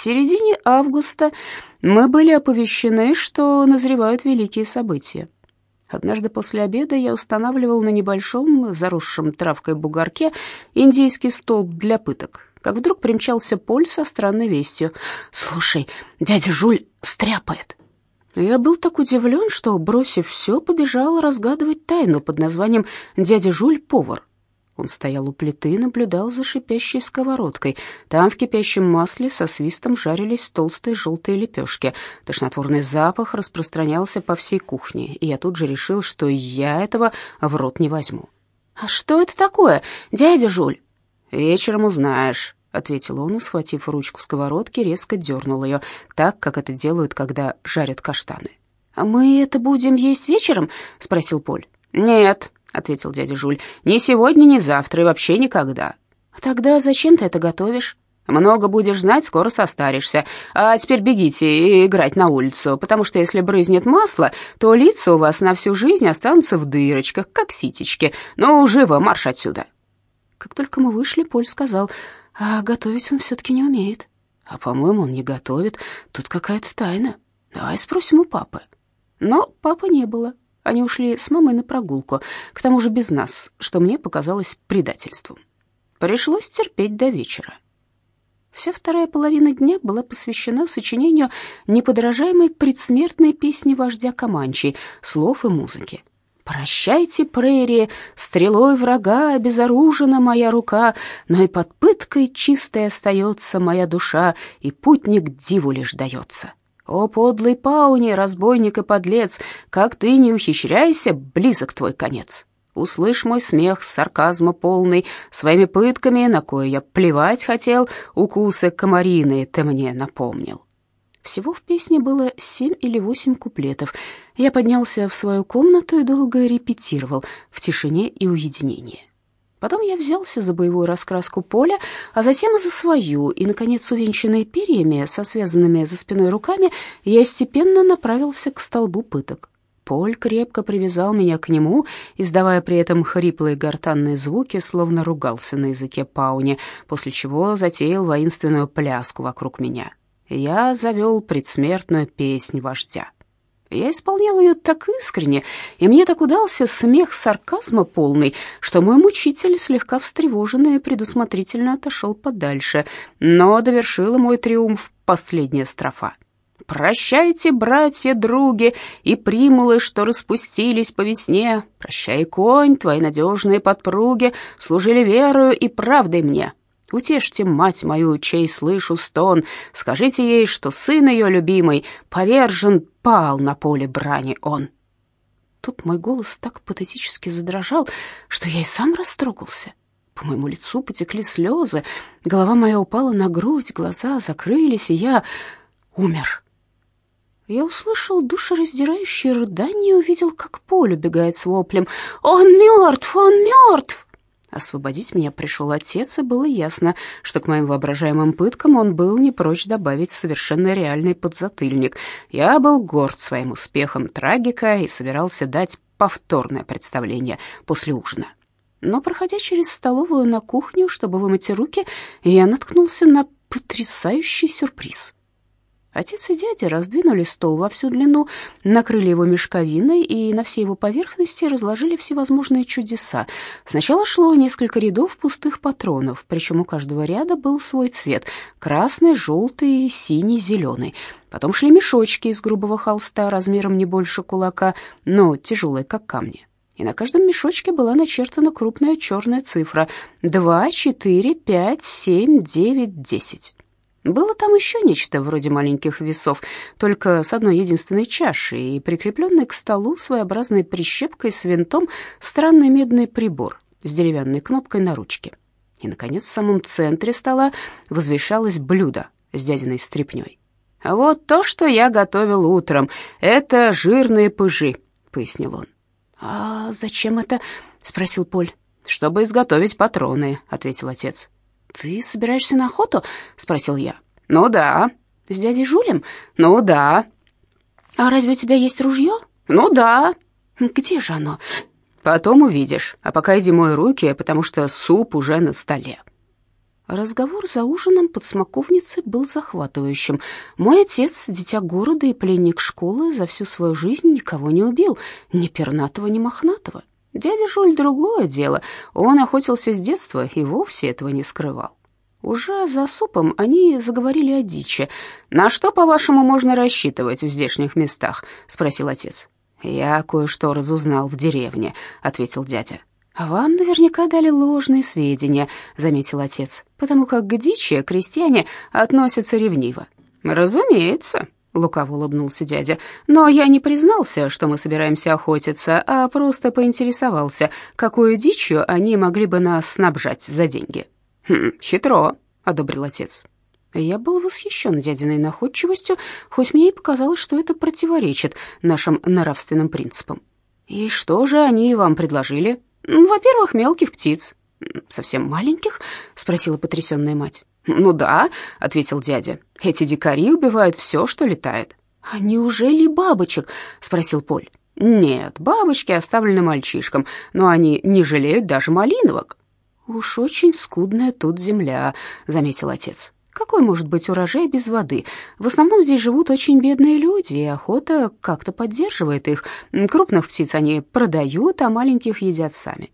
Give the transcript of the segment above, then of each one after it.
середине августа мы были оповещены, что назревают великие события. Однажды после обеда я устанавливал на небольшом, заросшем травкой бугорке индийский столб для пыток, как вдруг примчался Поль со странной вестью. «Слушай, дядя Жуль стряпает». Я был так удивлен, что, бросив все, побежал разгадывать тайну под названием «Дядя Жуль повар». Он стоял у плиты и наблюдал за шипящей сковородкой. Там в кипящем масле со свистом жарились толстые желтые лепешки. Тошнотворный запах распространялся по всей кухне, и я тут же решил, что я этого в рот не возьму. «А что это такое, дядя Жуль?» «Вечером узнаешь», — ответил он схватив ручку сковородки, резко дернул ее, так, как это делают, когда жарят каштаны. «А мы это будем есть вечером?» — спросил Поль. «Нет», — ответил дядя Жуль. «Ни сегодня, ни завтра и вообще никогда». «Тогда зачем ты это готовишь?» «Много будешь знать, скоро состаришься. А теперь бегите играть на улицу, потому что если брызнет масло, то лица у вас на всю жизнь останутся в дырочках, как ситечки. Ну, живо, марш отсюда!» Как только мы вышли, Поль сказал, «А готовить он все-таки не умеет». «А, по-моему, он не готовит. Тут какая-то тайна. Давай спросим у папы». Но папы не было. Они ушли с мамой на прогулку, к тому же без нас, что мне показалось предательством. Пришлось терпеть до вечера. Вся вторая половина дня была посвящена сочинению неподражаемой предсмертной песни вождя Каманчи, слов и музыки. «Прощайте, прерии, стрелой врага обезоружена моя рука, но и под пыткой чистой остается моя душа, и путник диву лишь дается». «О, подлый пауни, разбойник и подлец, как ты не ухищряйся, близок твой конец!» Услышь мой смех, сарказма полный, Своими пытками, на кое я плевать хотел, Укусы комарины ты мне напомнил. Всего в песне было семь или восемь куплетов. Я поднялся в свою комнату и долго репетировал в тишине и уединении. Потом я взялся за боевую раскраску поля, а затем и за свою, и, наконец, увенчанный перьями, со связанными за спиной руками, я степенно направился к столбу пыток. Поль крепко привязал меня к нему, издавая при этом хриплые гортанные звуки, словно ругался на языке пауни, после чего затеял воинственную пляску вокруг меня. Я завел предсмертную песнь вождя. Я исполнял ее так искренне, и мне так удался смех сарказма полный, что мой мучитель, слегка встревоженный, предусмотрительно отошел подальше, но довершила мой триумф последняя строфа. «Прощайте, братья-други и примулы, что распустились по весне. Прощай, конь, твои надежные подпруги служили верою и правдой мне. Утешьте мать мою, чей слышу стон, скажите ей, что сын ее любимый повержен, пал на поле брани он. Тут мой голос так патетически задрожал, что я и сам растрогался. По моему лицу потекли слезы, голова моя упала на грудь, глаза закрылись, и я умер. Я услышал душераздирающее рыдание и увидел, как Поле убегает с воплем. «Он мертв! Он мертв!» Освободить меня пришел отец, и было ясно, что к моим воображаемым пыткам он был не прочь добавить совершенно реальный подзатыльник. Я был горд своим успехом трагика и собирался дать повторное представление после ужина. Но, проходя через столовую на кухню, чтобы вымыть руки, я наткнулся на потрясающий сюрприз — Отец и дядя раздвинули стол во всю длину, накрыли его мешковиной и на всей его поверхности разложили всевозможные чудеса. Сначала шло несколько рядов пустых патронов, причем у каждого ряда был свой цвет — красный, желтый, синий, зеленый. Потом шли мешочки из грубого холста размером не больше кулака, но тяжелые, как камни. И на каждом мешочке была начертана крупная черная цифра — два, четыре, пять, семь, девять, десять. Было там еще нечто вроде маленьких весов, только с одной единственной чашей и прикрепленный к столу своеобразной прищепкой с винтом странный медный прибор с деревянной кнопкой на ручке. И, наконец, в самом центре стола возвышалось блюдо с дядиной стряпнёй. «Вот то, что я готовил утром, это жирные пыжи», — пояснил он. «А зачем это?» — спросил Поль. «Чтобы изготовить патроны», — ответил отец. «Ты собираешься на охоту?» — спросил я. «Ну да». «С дядей Жулем?» «Ну да». «А разве у тебя есть ружье?» «Ну да». «Где же оно?» «Потом увидишь. А пока иди мой руки, потому что суп уже на столе». Разговор за ужином под смоковницей был захватывающим. Мой отец, дитя города и пленник школы, за всю свою жизнь никого не убил, ни пернатого, ни мохнатого. Дядя Жуль другое дело. Он охотился с детства и вовсе этого не скрывал. Уже за супом они заговорили о дичи. «На что, по-вашему, можно рассчитывать в здешних местах?» — спросил отец. «Я кое-что разузнал в деревне», — ответил дядя. «А вам наверняка дали ложные сведения», — заметил отец, «потому как к дичи крестьяне относятся ревниво». «Разумеется», — лукаво улыбнулся дядя, «но я не признался, что мы собираемся охотиться, а просто поинтересовался, какую дичью они могли бы нас снабжать за деньги». «Хм, хитро», — одобрил отец. Я был восхищен дядиной находчивостью, хоть мне и показалось, что это противоречит нашим нравственным принципам. «И что же они вам предложили?» «Во-первых, мелких птиц». «Совсем маленьких?» — спросила потрясенная мать. «Ну да», — ответил дядя. «Эти дикари убивают все, что летает». «А неужели бабочек?» — спросил Поль. «Нет, бабочки оставлены мальчишкам, но они не жалеют даже малиновок». «Уж очень скудная тут земля», — заметил отец. «Какой может быть урожай без воды? В основном здесь живут очень бедные люди, и охота как-то поддерживает их. Крупных птиц они продают, а маленьких едят сами».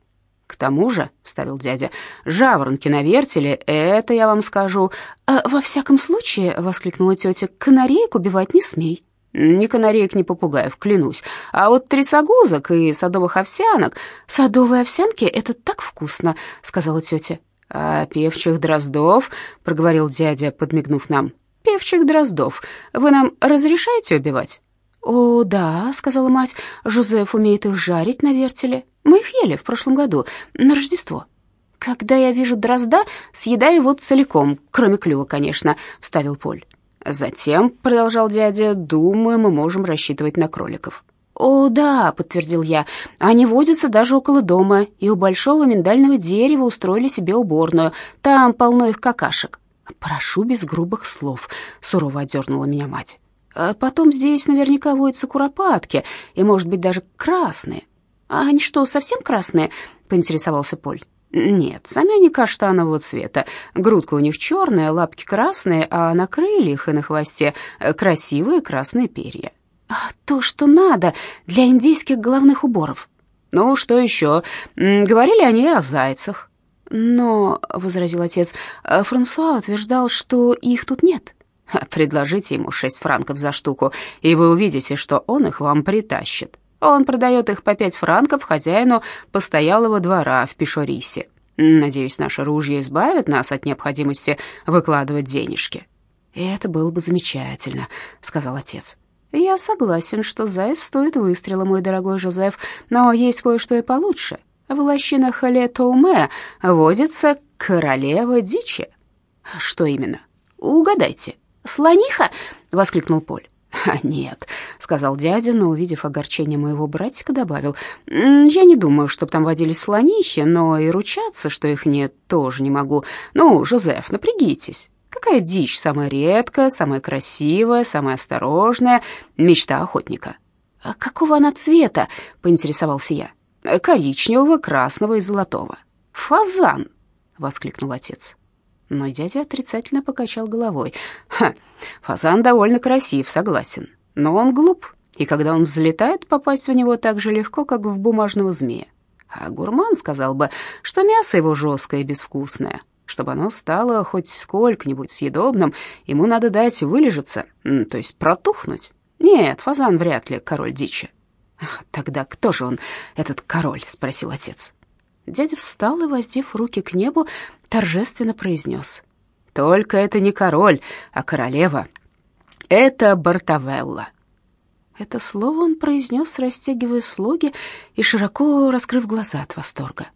«К тому же», — вставил дядя, — «жаворонки на вертеле, это я вам скажу». А, «Во всяком случае», — воскликнула тетя, — «канареек убивать не смей». «Ни канареек, ни попугаев, клянусь. А вот трясогузок и садовых овсянок...» «Садовые овсянки — это так вкусно», — сказала тетя. «А певчих дроздов?» — проговорил дядя, подмигнув нам. «Певчих дроздов. Вы нам разрешаете убивать?» «О, да», — сказала мать, — «Жозеф умеет их жарить на вертеле. Мы их ели в прошлом году, на Рождество». «Когда я вижу дрозда, съедаю его целиком, кроме клюва, конечно», — вставил Поль. «Затем», — продолжал дядя, — «думаю, мы можем рассчитывать на кроликов». «О, да», — подтвердил я, — «они водятся даже около дома, и у большого миндального дерева устроили себе уборную. Там полно их какашек». «Прошу без грубых слов», — сурово одернула меня мать. «А потом здесь наверняка водятся куропатки, и, может быть, даже красные». «А они что, совсем красные?» — поинтересовался Поль. «Нет, сами они каштанового цвета. Грудка у них черная, лапки красные, а на крыльях и на хвосте красивые красные перья». А то, что надо для индейских головных уборов. Ну, что еще? Говорили они о зайцах. Но, — возразил отец, — Франсуа утверждал, что их тут нет. Предложите ему шесть франков за штуку, и вы увидите, что он их вам притащит. Он продает их по пять франков хозяину постоялого двора в Пишорисе. Надеюсь, наши ружья избавят нас от необходимости выкладывать денежки. «Это было бы замечательно», — сказал отец. «Я согласен, что заяц стоит выстрела, мой дорогой Жозеф, но есть кое-что и получше. В лощинах Ле-Тоуме водится королева дичи». «Что именно?» «Угадайте». «Слониха!» — воскликнул Поль. «А нет», — сказал дядя, но, увидев огорчение моего братика, добавил, «Я не думаю, чтоб там водились слонихи, но и ручаться, что их нет, тоже не могу. Ну, Жозеф, напрягитесь». Какая дичь самая редкая, самая красивая, самая осторожная? Мечта охотника. «А какого она цвета?» — поинтересовался я. «Коричневого, красного и золотого». «Фазан!» — воскликнул отец. Но дядя отрицательно покачал головой. «Ха, фазан довольно красив, согласен. Но он глуп, и когда он взлетает, попасть в него так же легко, как в бумажного змея. А гурман сказал бы, что мясо его жесткое и безвкусное, чтобы оно стало хоть сколько-нибудь съедобным, ему надо дать вылежаться, то есть протухнуть. Нет, фазан вряд ли король дичи. Тогда кто же он, этот король? спросил отец. Дядя встал и, воздев руки к небу, торжественно произнес. Только это не король, а королева. Это Бартавелла. Это слово он произнес, растягивая слоги и широко раскрыв глаза от восторга.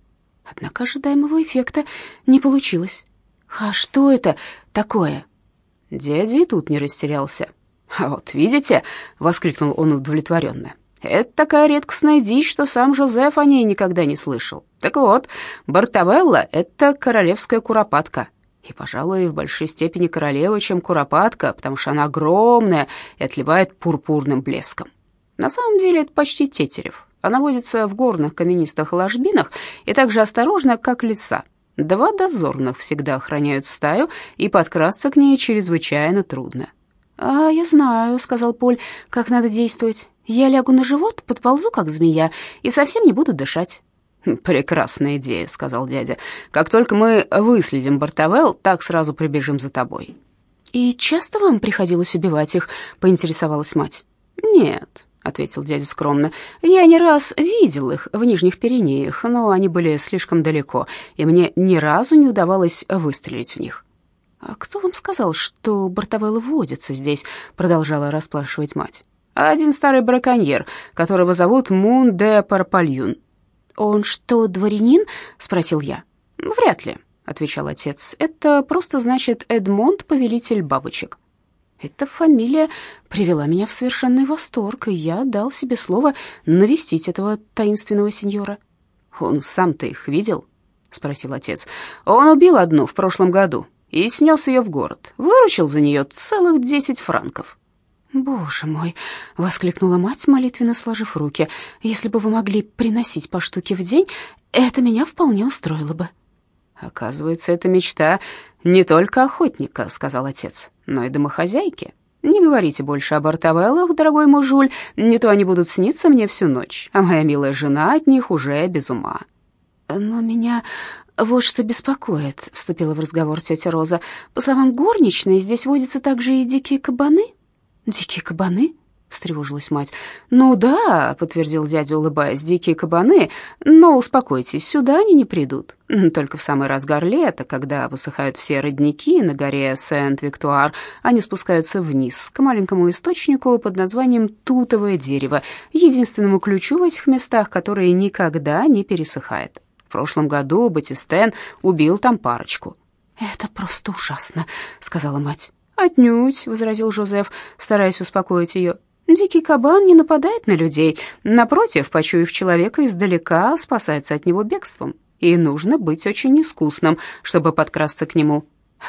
Однако ожидаемого эффекта не получилось. «А что это такое?» Дядя и тут не растерялся. «А вот видите?» — воскликнул он удовлетворенно. «Это такая редкостная дичь, что сам Жозеф о ней никогда не слышал. Так вот, Бартавелла — это королевская куропатка. И, пожалуй, в большей степени королева, чем куропатка, потому что она огромная и отливает пурпурным блеском. На самом деле это почти тетерев. Она водится в горных каменистых ложбинах и так же осторожна, как лиса. Два дозорных всегда охраняют стаю, и подкрасться к ней чрезвычайно трудно. «А я знаю», — сказал Поль, — «как надо действовать. Я лягу на живот, подползу, как змея, и совсем не буду дышать». «Прекрасная идея», — сказал дядя. «Как только мы выследим Бартовел, так сразу прибежим за тобой». «И часто вам приходилось убивать их?» — поинтересовалась мать. «Нет», — ответил дядя скромно. «Я не раз видел их в Нижних Пиренеях, но они были слишком далеко, и мне ни разу не удавалось выстрелить в них». «А кто вам сказал, что Бартовеллы водятся здесь?» — продолжала расспрашивать мать. «Один старый браконьер, которого зовут Мун де Парпальюн». «Он что, дворянин?» — спросил я. «Вряд ли», — отвечал отец. «Это просто значит Эдмонд, повелитель бабочек». Эта фамилия привела меня в совершенный восторг, и я дал себе слово навестить этого таинственного сеньора. «Он сам-то их видел?» — спросил отец. «Он убил одну в прошлом году и снес ее в город. Выручил за нее целых десять франков». «Боже мой!» — воскликнула мать, молитвенно сложив руки. «Если бы вы могли приносить по штуке в день, это меня вполне устроило бы». «Оказывается, это мечта не только охотника», — сказал отец, — «но и домохозяйки. Не говорите больше об артавеллах, дорогой мой Жуль, не то они будут сниться мне всю ночь, а моя милая жена от них уже без ума». «Но меня вот что беспокоит», — вступила в разговор тетя Роза. «По словам горничной, здесь водятся также и дикие кабаны». «Дикие кабаны?» встревожилась мать. «Ну да», — подтвердил дядя, улыбаясь, — «дикие кабаны, но успокойтесь, сюда они не придут. Только в самый разгар лета, когда высыхают все родники на горе Сент-Виктуар, они спускаются вниз, к маленькому источнику под названием Тутовое дерево, единственному ключу в этих местах, который никогда не пересыхает. В прошлом году Батистен убил там парочку». «Это просто ужасно», — сказала мать. «Отнюдь», — возразил Жозеф, стараясь успокоить ее. Дикий кабан не нападает на людей, напротив, почуяв человека издалека, спасается от него бегством. И нужно быть очень искусным, чтобы подкрасться к нему.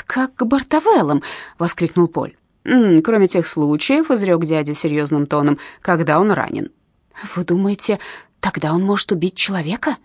«Как к Бартовеллам!» — воскликнул Поль. «Кроме тех случаев», — изрек дядя серьезным тоном, — «когда он ранен». «Вы думаете, тогда он может убить человека?»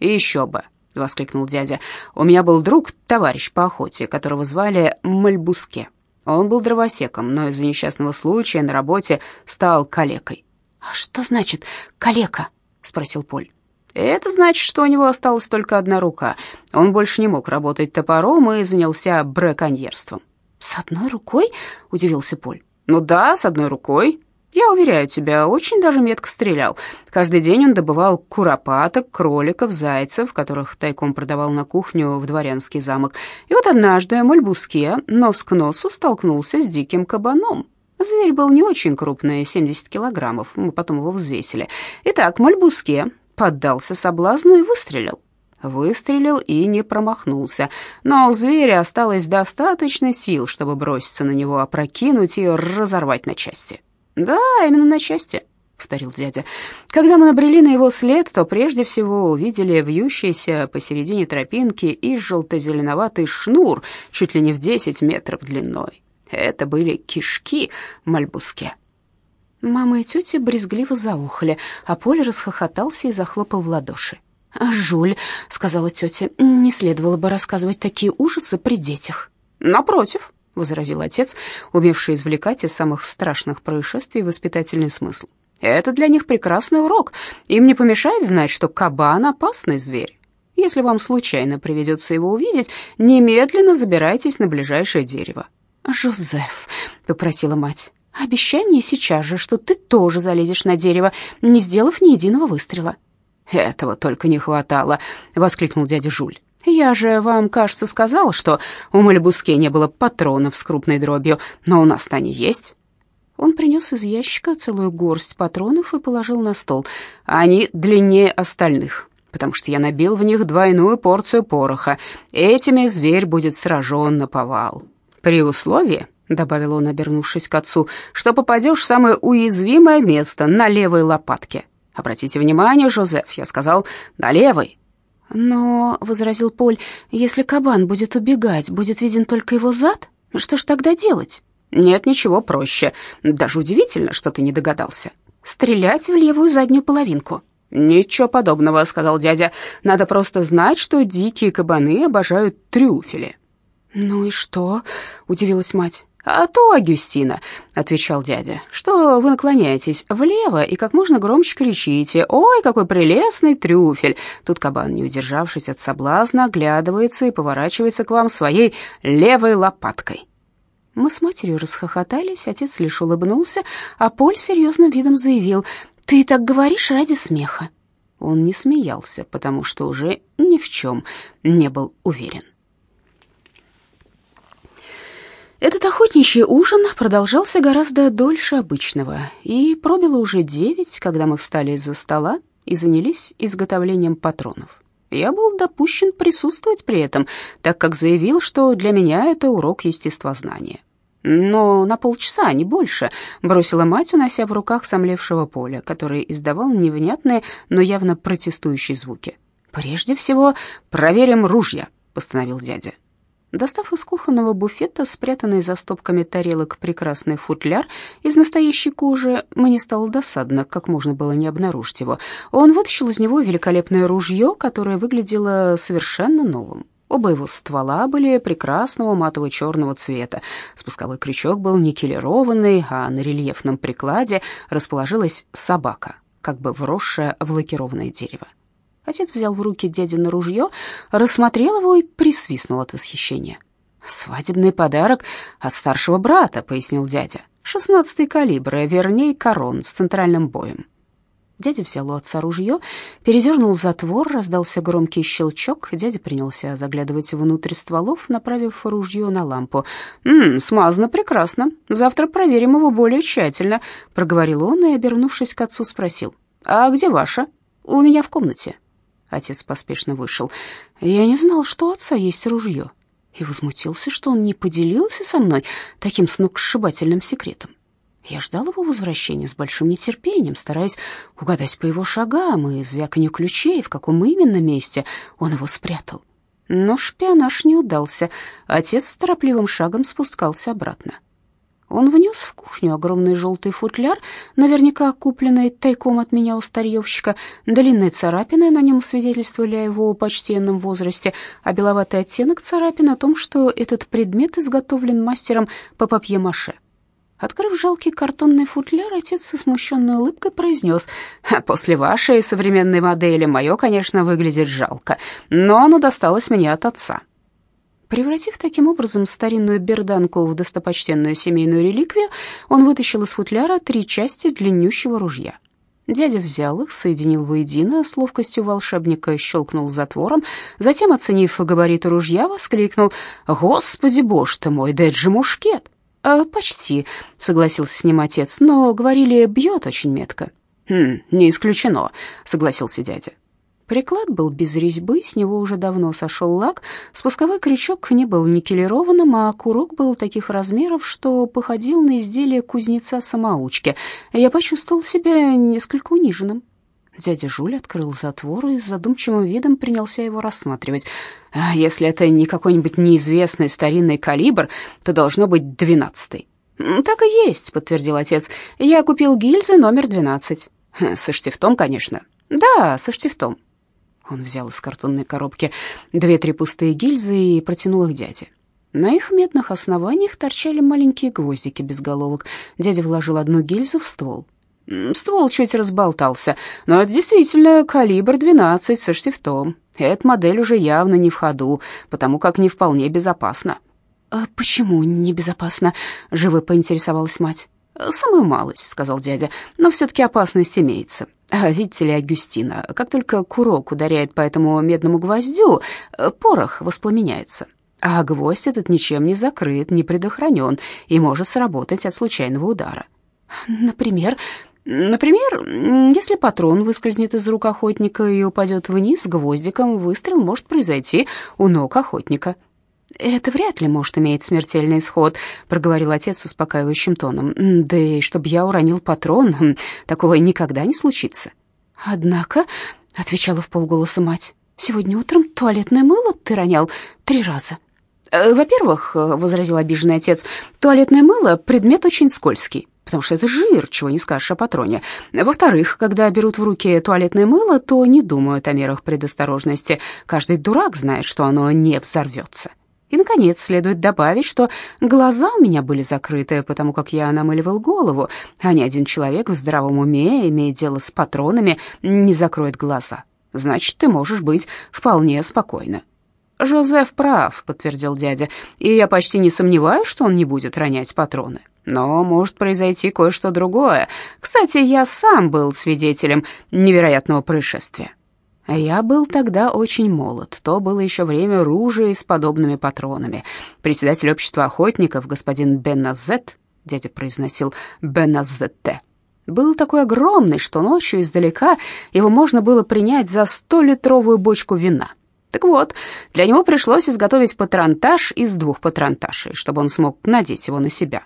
«Еще бы», — воскликнул дядя. «У меня был друг, товарищ по охоте, которого звали Мальбуске. Он был дровосеком, но из-за несчастного случая на работе стал калекой. «А что значит калека?» — спросил Поль. Это значит, что у него осталась только одна рука. Он больше не мог работать топором и занялся браконьерством. «С одной рукой?» — удивился Поль. «Ну да, с одной рукой. Я уверяю тебя, очень даже метко стрелял. Каждый день он добывал куропаток, кроликов, зайцев, которых тайком продавал на кухню в дворянский замок. И вот однажды Мальбуске нос к носу столкнулся с диким кабаном. Зверь был не очень крупный, 70 килограммов, мы потом его взвесили. Итак, Мальбуске поддался соблазну и выстрелил. Выстрелил и не промахнулся, но у зверя осталось достаточно сил, чтобы броситься на него, опрокинуть и разорвать на части. «Да, именно на части», — повторил дядя. «Когда мы набрели на его след, то прежде всего увидели вьющийся посередине тропинки и желто-зеленоватый шнур, чуть ли не в десять метров длиной. Это были кишки мальбуске». Мама и тетя брезгливо заухали, а Поль расхохотался и захлопал в ладоши. «А «Жуль», — сказала тетя, — «не следовало бы рассказывать такие ужасы при детях». «Напротив», — возразил отец, умевший извлекать из самых страшных происшествий воспитательный смысл. «Это для них прекрасный урок. Им не помешает знать, что кабан — опасный зверь. Если вам случайно приведется его увидеть, немедленно забирайтесь на ближайшее дерево». «Жозеф», — попросила мать, — «обещай мне сейчас же, что ты тоже залезешь на дерево, не сделав ни единого выстрела». «Этого только не хватало», — воскликнул дядя Жуль. Я же вам, кажется, сказал, что у Мальбуске не было патронов с крупной дробью, но у нас-то они есть». Он принес из ящика целую горсть патронов и положил на стол. «Они длиннее остальных, потому что я набил в них двойную порцию пороха. Этими зверь будет сражен на повал. При условии, — добавил он, обернувшись к отцу, — что попадешь в самое уязвимое место на левой лопатке. Обратите внимание, Жозеф, я сказал, на левой, «Но», — возразил Поль, — «если кабан будет убегать, будет виден только его зад? Что ж тогда делать?» «Нет ничего проще. Даже удивительно, что ты не догадался. Стрелять в левую заднюю половинку». «Ничего подобного», — сказал дядя. «Надо просто знать, что дикие кабаны обожают трюфели». «Ну и что?» — удивилась мать. «А то, Агюстина», — отвечал дядя, — «что вы наклоняетесь влево и как можно громче кричите «Ой, какой прелестный трюфель!» Тут кабан, не удержавшись от соблазна, оглядывается и поворачивается к вам своей левой лопаткой. Мы с матерью расхохотались, отец лишь улыбнулся, а Поль серьезным видом заявил «Ты так говоришь ради смеха». Он не смеялся, потому что уже ни в чем не был уверен. Этот охотничий ужин продолжался гораздо дольше обычного, и пробило уже девять, когда мы встали из-за стола и занялись изготовлением патронов. Я был допущен присутствовать при этом, так как заявил, что для меня это урок естествознания. Но на полчаса, а не больше, бросила мать, унося в руках сомлевшего поля, который издавал невнятные, но явно протестующие звуки. «Прежде всего, проверим ружья», — постановил дядя. Достав из кухонного буфета, спрятанный за стопками тарелок, прекрасный футляр из настоящей кожи, мне стало досадно, как можно было не обнаружить его. Он вытащил из него великолепное ружье, которое выглядело совершенно новым. Оба его ствола были прекрасного матово-черного цвета. Спусковой крючок был никелированный, а на рельефном прикладе расположилась собака, как бы вросшая в лакированное дерево. Отец взял в руки дядино ружье, рассмотрел его и присвистнул от восхищения. «Свадебный подарок от старшего брата», — пояснил дядя. «Шестнадцатый калибр, а вернее корон с центральным боем». Дядя взял у отца ружье, передернул затвор, раздался громкий щелчок. Дядя принялся заглядывать внутрь стволов, направив ружье на лампу. «М -м, смазано прекрасно. Завтра проверим его более тщательно», — проговорил он и, обернувшись к отцу, спросил. «А где ваша?» «У меня в комнате». Отец поспешно вышел. Я не знал, что у отца есть ружье, и возмутился, что он не поделился со мной таким сногсшибательным секретом. Я ждал его возвращения с большим нетерпением, стараясь угадать по его шагам и звяканью ключей, в каком именно месте он его спрятал. Но шпионаж не удался. Отец торопливым шагом спускался обратно. Он внес в кухню огромный желтый футляр, наверняка купленный тайком от меня у старьевщика. Длинные царапины на нем свидетельствовали о его почтенном возрасте, а беловатый оттенок царапин о том, что этот предмет изготовлен мастером по папье-маше. Открыв жалкий картонный футляр, отец со смущенной улыбкой произнес, «После вашей современной модели мое, конечно, выглядит жалко, но оно досталось мне от отца». Превратив таким образом старинную берданку в достопочтенную семейную реликвию, он вытащил из футляра три части длиннющего ружья. Дядя взял их, соединил воедино, с ловкостью волшебника щелкнул затвором, затем, оценив габариты ружья, воскликнул «Господи, боже ты мой, да это же мушкет!» «А, «Почти», — согласился с ним отец, — «но, говорили, бьет очень метко». «Хм, не исключено», — согласился дядя. Приклад был без резьбы, с него уже давно сошел лак, спусковой крючок не был никелированным, а курок был таких размеров, что походил на изделие кузнеца-самоучки. Я почувствовал себя несколько униженным. Дядя Жуль открыл затвор и с задумчивым видом принялся его рассматривать. «А «Если это не какой-нибудь неизвестный старинный калибр, то должно быть двенадцатый». «Так и есть», — подтвердил отец. «Я купил гильзы номер двенадцать». «Со штифтом, конечно». «Да, со штифтом». Он взял из картонной коробки две-три пустые гильзы и протянул их дяде. На их медных основаниях торчали маленькие гвоздики без головок. Дядя вложил одну гильзу в ствол. Ствол чуть разболтался, но это действительно калибр 12 со штифтом. Эта модель уже явно не в ходу, потому как не вполне безопасна. «А почему небезопасно?» — живо поинтересовалась мать. «Самую малость», — сказал дядя, — «но все-таки опасность имеется. А видите ли, Агюстина, как только курок ударяет по этому медному гвоздю, э, порох воспламеняется. А гвоздь этот ничем не закрыт, не предохранен и может сработать от случайного удара. Например, Например, если патрон выскользнет из рук охотника и упадет вниз гвоздиком, выстрел может произойти у ног охотника. «Это вряд ли может иметь смертельный исход», — проговорил отец успокаивающим тоном. «Да и чтоб я уронил патрон, хм, такого никогда не случится». «Однако», — отвечала в полголоса мать, — «сегодня утром туалетное мыло ты ронял три раза». «Э, «Во-первых, — возразил обиженный отец, — туалетное мыло — предмет очень скользкий, потому что это жир, чего не скажешь о патроне. Во-вторых, когда берут в руки туалетное мыло, то не думают о мерах предосторожности. Каждый дурак знает, что оно не взорвется. И, наконец, следует добавить, что глаза у меня были закрыты, потому как я намыливал голову, а ни один человек в здравом уме, имея дело с патронами, не закроет глаза. Значит, ты можешь быть вполне спокойна. «Жозеф прав», — подтвердил дядя, «и я почти не сомневаюсь, что он не будет ронять патроны. Но может произойти кое-что другое. Кстати, я сам был свидетелем невероятного происшествия». Я был тогда очень молод. То было еще время ружей с подобными патронами. Председатель общества охотников, господин Бенназет, дядя произносил Бенназетте, был такой огромный, что ночью издалека его можно было принять за столитровую бочку вина. Так вот, для него пришлось изготовить патронтаж из двух патронташей, чтобы он смог надеть его на себя.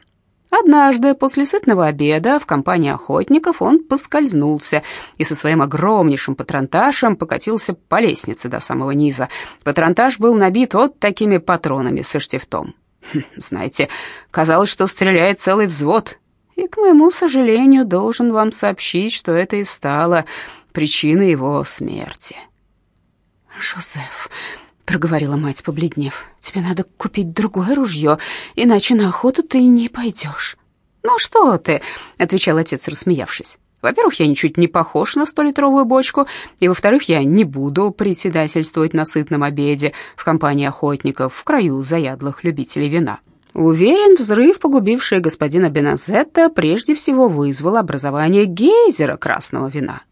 Однажды после сытного обеда в компании охотников он поскользнулся и со своим огромнейшим патронташем покатился по лестнице до самого низа. Патронтаж был набит вот такими патронами со штифтом. Хм, знаете, казалось, что стреляет целый взвод. И, к моему сожалению, должен вам сообщить, что это и стало причиной его смерти. «Жозеф», проговорила мать, побледнев. Тебе надо купить другое ружье, иначе на охоту ты не пойдешь». «Ну что ты?» — отвечал отец, рассмеявшись. «Во-первых, я ничуть не похож на столитровую бочку, и, во-вторых, я не буду председательствовать на сытном обеде в компании охотников в краю заядлых любителей вина». Уверен, взрыв, погубивший господина Беназетта, прежде всего вызвал образование гейзера красного вина.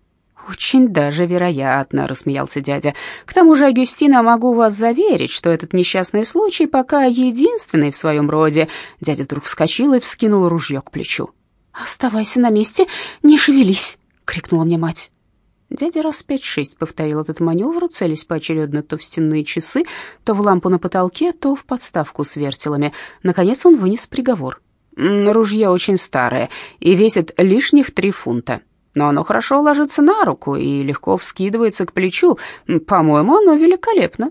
«Очень даже вероятно», — рассмеялся дядя. «К тому же, Агюстина, могу вас заверить, что этот несчастный случай пока единственный в своем роде». Дядя вдруг вскочил и вскинул ружье к плечу. «Оставайся на месте, не шевелись!» — крикнула мне мать. Дядя раз пять-шесть повторил этот маневр, целясь поочередно то в стенные часы, то в лампу на потолке, то в подставку с вертелами. Наконец он вынес приговор. «Ружье очень старое и весит лишних три фунта но оно хорошо ложится на руку и легко вскидывается к плечу. По-моему, оно великолепно».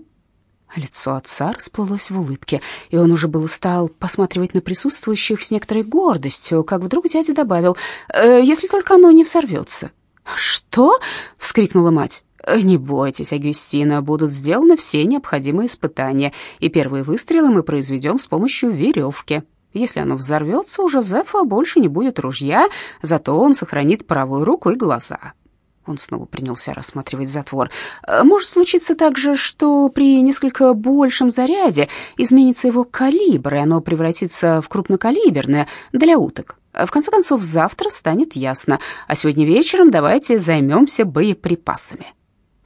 Лицо отца расплылось в улыбке, и он уже было стал посматривать на присутствующих с некоторой гордостью, как вдруг дядя добавил, «Э, «если только оно не взорвется». «Что?» — вскрикнула мать. «Не бойтесь, Агюстина, будут сделаны все необходимые испытания, и первые выстрелы мы произведем с помощью веревки». Если оно взорвется, у Жозефа больше не будет ружья, зато он сохранит правую руку и глаза. Он снова принялся рассматривать затвор. «Э, может случиться также, что при несколько большем заряде изменится его калибр, и оно превратится в крупнокалиберное для уток. В конце концов, завтра станет ясно, а сегодня вечером давайте займемся боеприпасами.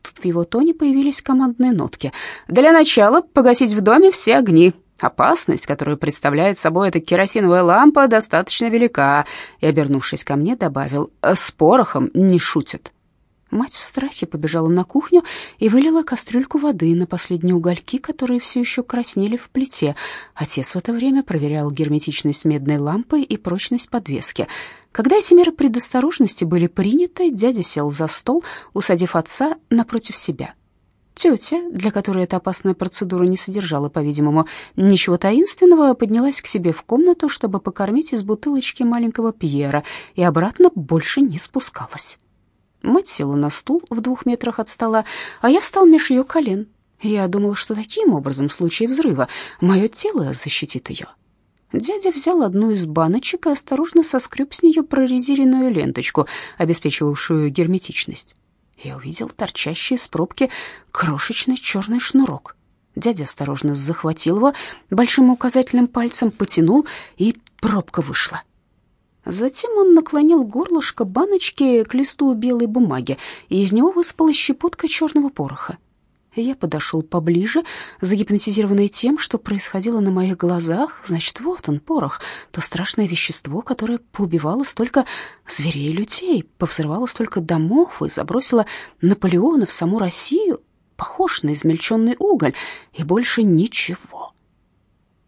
Тут в его тоне появились командные нотки. «Для начала погасить в доме все огни, Опасность, которую представляет собой эта керосиновая лампа, достаточно велика, и, обернувшись ко мне, добавил, с порохом не шутят. Мать в страхе побежала на кухню и вылила кастрюльку воды на последние угольки, которые все еще краснели в плите. Отец в это время проверял герметичность медной лампы и прочность подвески. Когда эти меры предосторожности были приняты, дядя сел за стол, усадив отца напротив себя. Тетя, для которой эта опасная процедура не содержала, по-видимому, ничего таинственного, поднялась к себе в комнату, чтобы покормить из бутылочки маленького Пьера, и обратно больше не спускалась. Мать села на стул в двух метрах от стола, а я встал меж ее колен. Я думала, что таким образом в случае взрыва мое тело защитит ее. Дядя взял одну из баночек и осторожно соскреб с нее прорезиненную ленточку, обеспечивавшую герметичность я увидел торчащий из пробки крошечный черный шнурок. Дядя осторожно захватил его, большим указательным пальцем потянул, и пробка вышла. Затем он наклонил горлышко баночки к листу белой бумаги, и из него высыпала щепотка черного пороха. Я подошел поближе, загипнотизированный тем, что происходило на моих глазах. Значит, вот он, порох, то страшное вещество, которое поубивало столько зверей и людей, повзрывало столько домов и забросило Наполеона в саму Россию, похож на измельченный уголь, и больше ничего.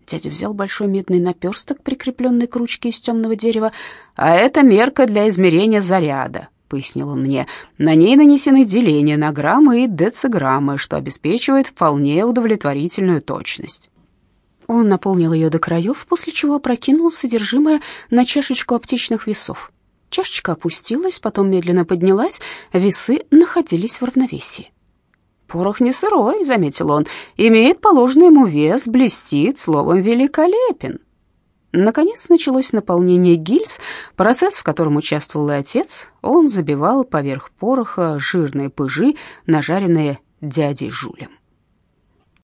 Дядя взял большой медный наперсток, прикрепленный к ручке из темного дерева, а это мерка для измерения заряда, пояснил он мне. На ней нанесены деления на граммы и дециграммы, что обеспечивает вполне удовлетворительную точность. Он наполнил ее до краев, после чего опрокинул содержимое на чашечку аптечных весов. Чашечка опустилась, потом медленно поднялась, весы находились в равновесии. «Порох не сырой», — заметил он, — «имеет положенный ему вес, блестит, словом, великолепен». Наконец началось наполнение гильз, процесс, в котором участвовал и отец. Он забивал поверх пороха жирные пыжи, нажаренные дядей Жулем.